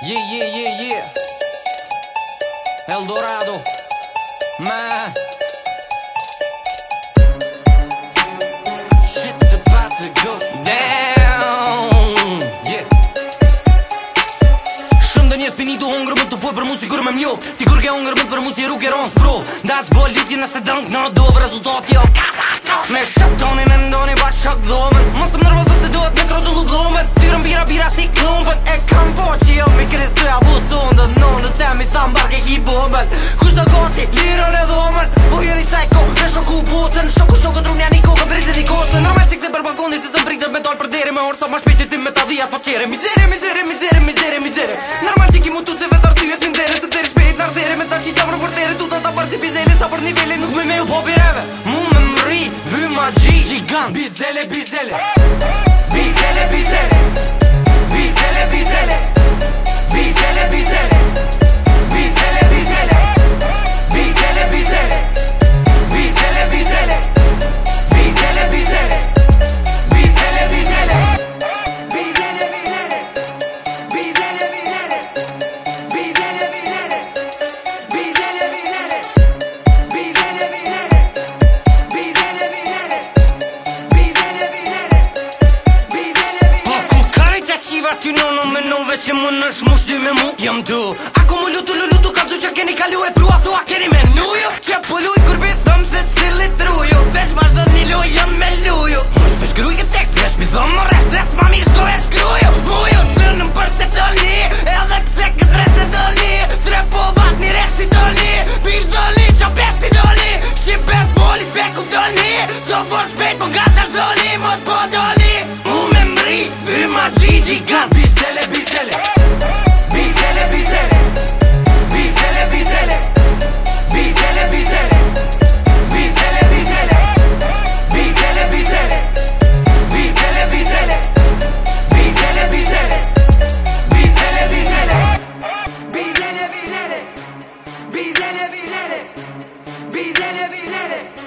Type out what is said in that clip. Yeah, yeah, yeah, yeah Eldorado Ma Shit's about to go down Yeah Shumë dë njës për një du më të fuj për mu si kur me mjo Ti kur ke hongrë më të për mu si rrug e ronë s'pro Da s'bo liti nëse dënk në dovë rezultati o kata Me shumë botën Shoko shoko drun një i kohë këm pritë dhe kose Normal që këse për balkoni se së më me dollë për dere Me orë sa ma shpiti tim me ta dhia të po qere Mizere, mizere, mizere, mizere, mizere Normal që ki mu tuce vetar ty e të ndere Se dheri shpejt në ardere me ta që qamë në vërdere Tu të ta parë si bizele sa për nivele nuk me me u popireve Mu me mri, vy ma gji Gigant, bizele, bizele Bizele, bizele që më nësh mush dy me mu Jam du Ako mu lutu lulutu ka zu që keni kalu e prua thua keni me nu jo qep Let it.